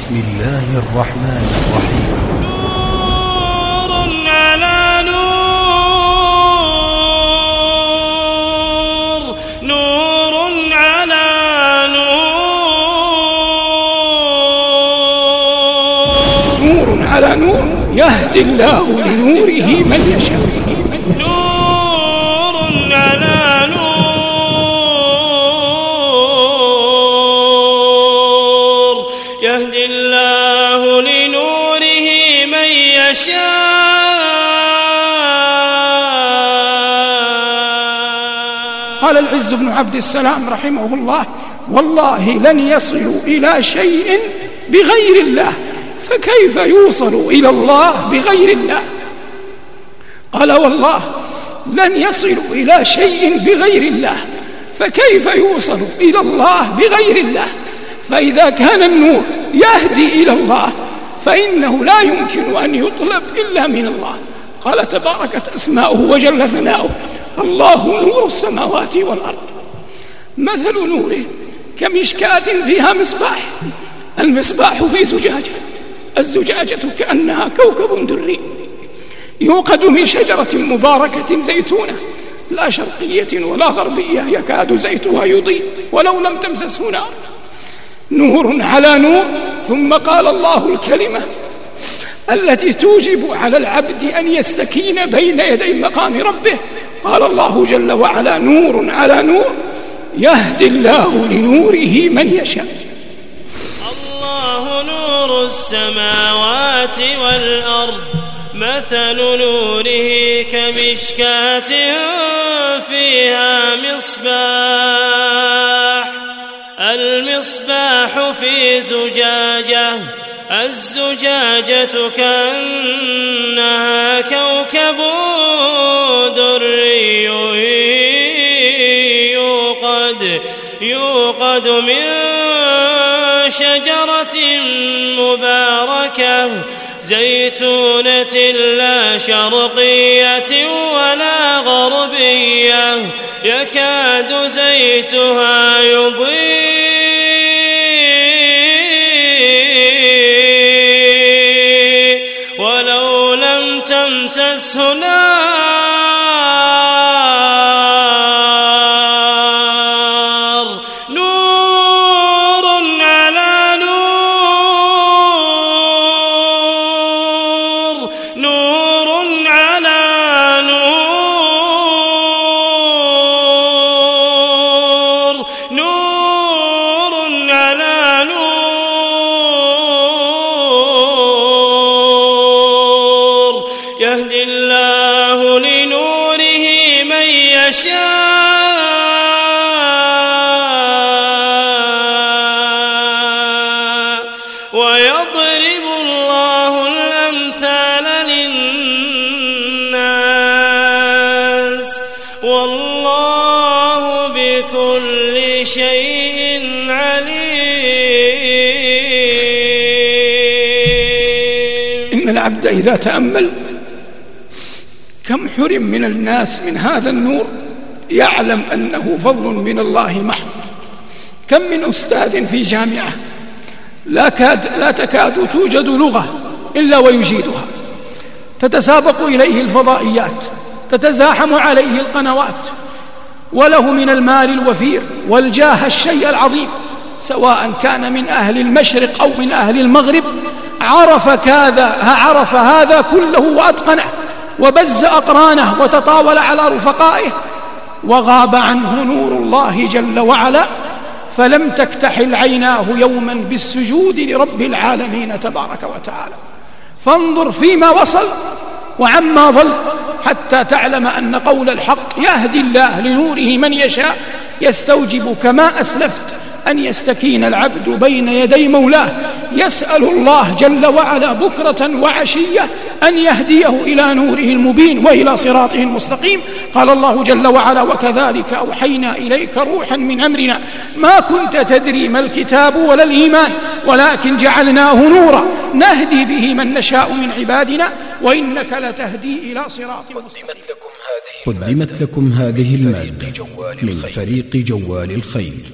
بسم الله الرحمن الرحيم. نور على نور نور على نور. نور على نور يهدي الله لنوره من يشاء. نور يشاء. قال العز بن عبد السلام رحمه الله والله لن يصلوا إلى شيء بغير الله فكيف يوصل إلى الله بغير الله؟ قال والله لن يصلوا إلى شيء بغير الله فكيف يوصل إلى الله بغير الله؟ فإذا كان النور يهدي إلى الله فإنه لا يمكن أن يطلب إلا من الله. قال تباركت أسماؤه وجل ثناؤه. الله نور السماوات والأرض. مثل نوره كمشكاة فيها مصباح. المصباح في زجاجة. الزجاجة كأنها كوكب دري. يوقد من شجرة مباركة زيتونة. لا شرقية ولا غربية. يكاد زيتها يضيء ولو لم تمسسه نار. نور على نور ثم قال الله الكلمة التي توجب على العبد أن يستكين بين يدي مقام ربه. قال الله جل وعلا نور على نور يهدي الله لنوره من يشاء. الله نور السماوات والأرض مثل نوره كمشكاة فيها مصباح. المصباح في زجاجة الزجاجة كأنها كوكب دري يوقد يوقد من شجرة مباركة زيتونة لا شرقية ولا غربية يكاد زيتها سے سنا يهدي الله لنوره من يشاء ويضرب الله الأمثال للناس والله بكل شيء عليم. إن العبد إذا تأمل كم حرم من الناس من هذا النور يعلم أنه فضل من الله محض. كم من أستاذ في جامعة لا, كاد لا تكاد توجد لغة إلا ويجيدها. تتسابق إليه الفضائيات تتزاحم عليه القنوات وله من المال الوفير والجاه الشيء العظيم سواء كان من أهل المشرق أو من أهل المغرب عرف كذا عرف هذا كله وأتقنه. وبز أقرانه وتطاول على رفقائه وغاب عنه نور الله جل وعلا فلم تكتحل عيناه يوما بالسجود لرب العالمين تبارك وتعالى. فانظر فيما وصل وعما ظل حتى تعلم أن قول الحق يهدي الله لنوره من يشاء يستوجب كما أسلفت أن يستكين العبد بين يدي مولاه يسأل الله جل وعلا بكرة وعشية أن يهديه إلى نوره المبين وإلى صراطه المستقيم. قال الله جل وعلا وكذلك أوحينا إليك روحا من أمرنا. ما كنت تدري ما الكتاب ولا الإيمان ولكن جعلناه نورا. نهدي به من نشاء من عبادنا وإنك لتهدي إلى صراط مستقيم. قدمت لكم هذه المادة من فريق جوال الخير.